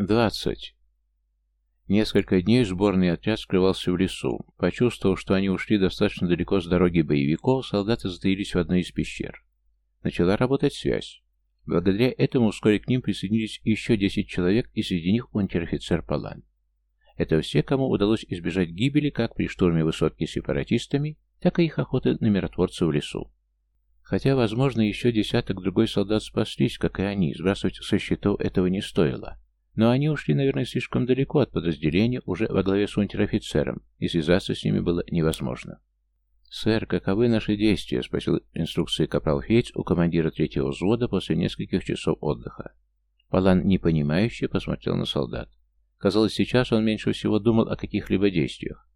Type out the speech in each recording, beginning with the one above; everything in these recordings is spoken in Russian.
Двадцать. Несколько дней сборный отряд скрывался в лесу. Почувствовав, что они ушли достаточно далеко с дороги боевиков, солдаты затаились в одной из пещер. Начала работать связь. Благодаря этому вскоре к ним присоединились еще десять человек, и среди них унтер-офицер Палан. Это все, кому удалось избежать гибели как при штурме высотки сепаратистами, так и их охоты на миротворцев в лесу. Хотя, возможно, еще десяток другой солдат спаслись, как и они, сбрасывать со счетов этого не стоило. Но они ушли, наверное, слишком далеко от подразделения, уже во главе с унтер-офицером, и связаться с ними было невозможно. «Сэр, каковы наши действия?» — спросил инструкции капрал Фейтс у командира третьего взвода после нескольких часов отдыха. Палан, непонимающе, посмотрел на солдат. Казалось, сейчас он меньше всего думал о каких-либо действиях.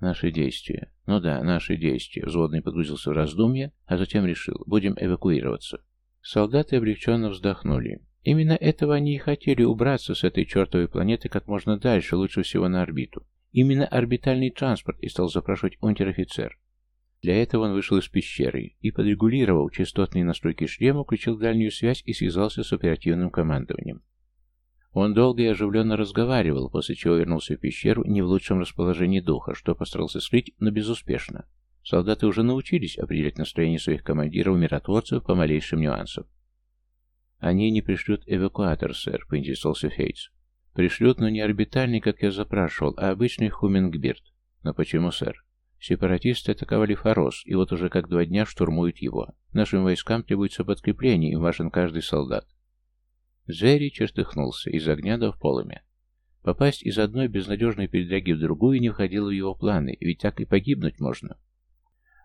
«Наши действия. Ну да, наши действия». Взводный погрузился в раздумья, а затем решил, будем эвакуироваться. Солдаты облегченно вздохнули. Именно этого они и хотели убраться с этой чертовой планеты как можно дальше, лучше всего на орбиту. Именно орбитальный транспорт и стал запрашивать унтер-офицер. Для этого он вышел из пещеры и, подрегулировав частотные настройки шлема, включил дальнюю связь и связался с оперативным командованием. Он долго и оживленно разговаривал, после чего вернулся в пещеру не в лучшем расположении духа, что постарался скрыть, но безуспешно. Солдаты уже научились определять настроение своих командиров-миротворцев по малейшим нюансам. «Они не пришлют эвакуатор, сэр», — поинтересовался Фейтс. «Пришлют, но не орбитальный, как я запрашивал, а обычный Хумингбирд». «Но почему, сэр?» «Сепаратисты атаковали Форос, и вот уже как два дня штурмуют его. Нашим войскам требуется подкрепление, и важен каждый солдат». Джерри чертыхнулся из огня до в полыми. Попасть из одной безнадежной передряги в другую не входило в его планы, ведь так и погибнуть можно.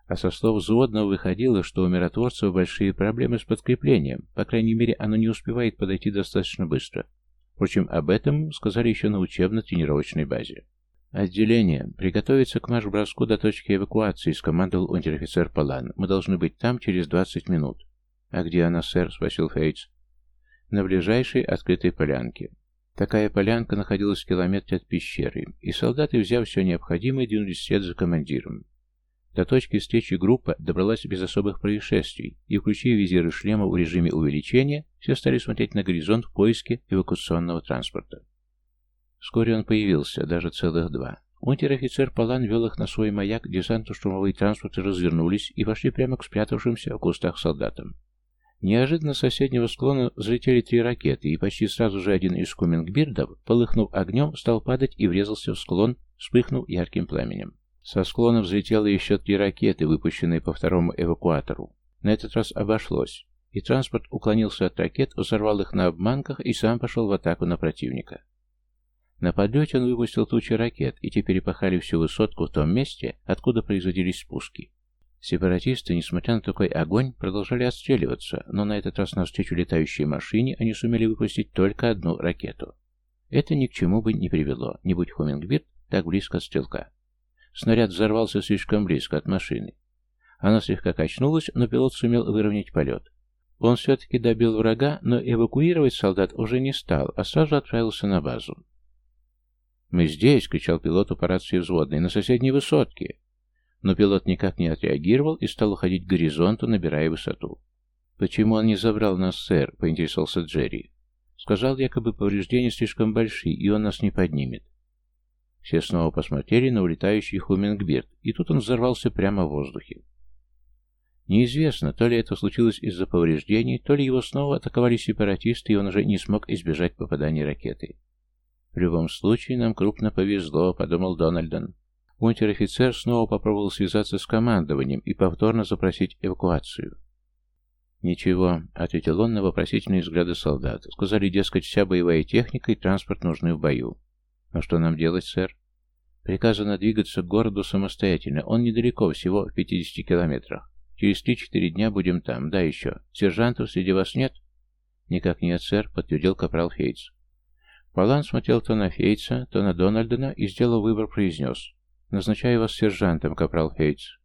А со слов взводного выходило, что у миротворцев большие проблемы с подкреплением, по крайней мере, оно не успевает подойти достаточно быстро. Впрочем, об этом сказали еще на учебно-тренировочной базе. «Отделение. Приготовиться к марш-броску до точки эвакуации», — скомандовал унтер-офицер Палан. «Мы должны быть там через 20 минут». «А где она, сэр?» — спросил Фейтс. «На ближайшей открытой полянке». Такая полянка находилась в километре от пещеры, и солдаты, взяв все необходимое, двинулись вслед за командиром. До точки встречи группа добралась без особых происшествий, и, включив визиры шлема в режиме увеличения, все стали смотреть на горизонт в поиске эвакуационного транспорта. Вскоре он появился, даже целых два. Унтер-офицер Палан вел их на свой маяк, десантно-штурмовые транспорты развернулись и пошли прямо к спрятавшимся в кустах солдатам. Неожиданно с соседнего склона взлетели три ракеты, и почти сразу же один из кумингбирдов, полыхнув огнем, стал падать и врезался в склон, вспыхнув ярким пламенем. Со склона взлетело еще три ракеты, выпущенные по второму эвакуатору. На этот раз обошлось, и транспорт уклонился от ракет, взорвал их на обманках и сам пошел в атаку на противника. На подлете он выпустил тучи ракет, и те перепахали всю высотку в том месте, откуда производились спуски. Сепаратисты, несмотря на такой огонь, продолжали отстреливаться, но на этот раз навстречу летающей машине они сумели выпустить только одну ракету. Это ни к чему бы не привело, не будь Хумингбирд так близко от стрелка. Снаряд взорвался слишком близко от машины. Она слегка качнулась, но пилот сумел выровнять полет. Он все-таки добил врага, но эвакуировать солдат уже не стал, а сразу отправился на базу. «Мы здесь!» — кричал пилоту по рации взводной. «На соседней высотке!» Но пилот никак не отреагировал и стал уходить к горизонту, набирая высоту. «Почему он не забрал нас, сэр?» — поинтересовался Джерри. «Сказал, якобы повреждения слишком большие, и он нас не поднимет. Все снова посмотрели на улетающий Хумингбирд, и тут он взорвался прямо в воздухе. Неизвестно, то ли это случилось из-за повреждений, то ли его снова атаковали сепаратисты, и он уже не смог избежать попадания ракеты. В любом случае, нам крупно повезло, подумал Дональдон. Унтер-офицер снова попробовал связаться с командованием и повторно запросить эвакуацию. «Ничего», — ответил он на вопросительные взгляды солдат. «Сказали, дескать, вся боевая техника и транспорт нужны в бою. А что нам делать, сэр? Приказано двигаться к городу самостоятельно. Он недалеко, всего в 50 километрах. Через 3-4 дня будем там. Да, еще. Сержантов среди вас нет? Никак нет, сэр, подтвердил капрал Фейтс. Палан смотрел то на Фейтса, то на Дональдена и, сделал выбор, произнес. «Назначаю вас сержантом, капрал Фейтс».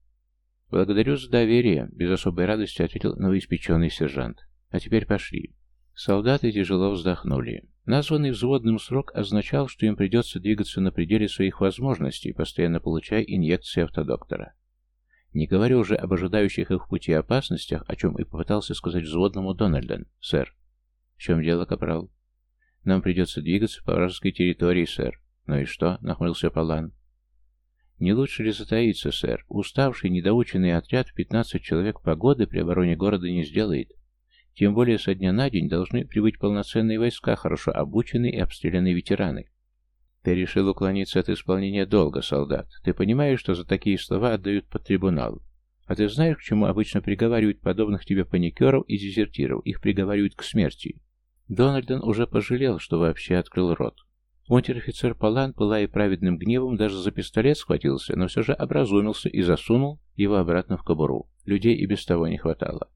«Благодарю за доверие», — без особой радости ответил новоиспеченный сержант. «А теперь пошли». Солдаты тяжело вздохнули. Названный взводным срок означал, что им придется двигаться на пределе своих возможностей, постоянно получая инъекции автодоктора. Не говоря уже об ожидающих их в пути опасностях, о чем и попытался сказать взводному Дональден. «Сэр». «В чем дело, капрал?» Нам придется двигаться по вражеской территории, сэр. Ну и что? Нахмурился Палан. Не лучше ли затаиться, сэр? Уставший, недоученный отряд в 15 человек погоды при обороне города не сделает. Тем более со дня на день должны прибыть полноценные войска, хорошо обученные и обстрелянные ветераны. Ты решил уклониться от исполнения долга, солдат. Ты понимаешь, что за такие слова отдают под трибунал. А ты знаешь, к чему обычно приговаривают подобных тебе паникеров и дезертиров? Их приговаривают к смерти. Дональдон уже пожалел, что вообще открыл рот. Унтер-офицер Палан, пылая праведным гневом, даже за пистолет схватился, но все же образумился и засунул его обратно в кобуру. Людей и без того не хватало.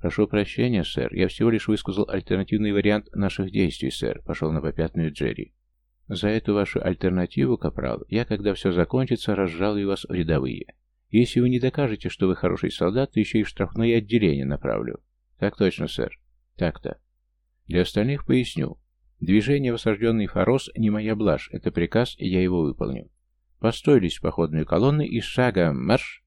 «Прошу прощения, сэр, я всего лишь высказал альтернативный вариант наших действий, сэр», — пошел на попятную Джерри. «За эту вашу альтернативу, капрал, я, когда все закончится, разжалую вас в рядовые. Если вы не докажете, что вы хороший солдат, то еще и в штрафное отделение направлю». «Так точно, сэр». «Так-то». Для остальных поясню. Движение в осажденный Форос не моя блажь, это приказ, и я его выполню. Построились в походную колонны и шагом марш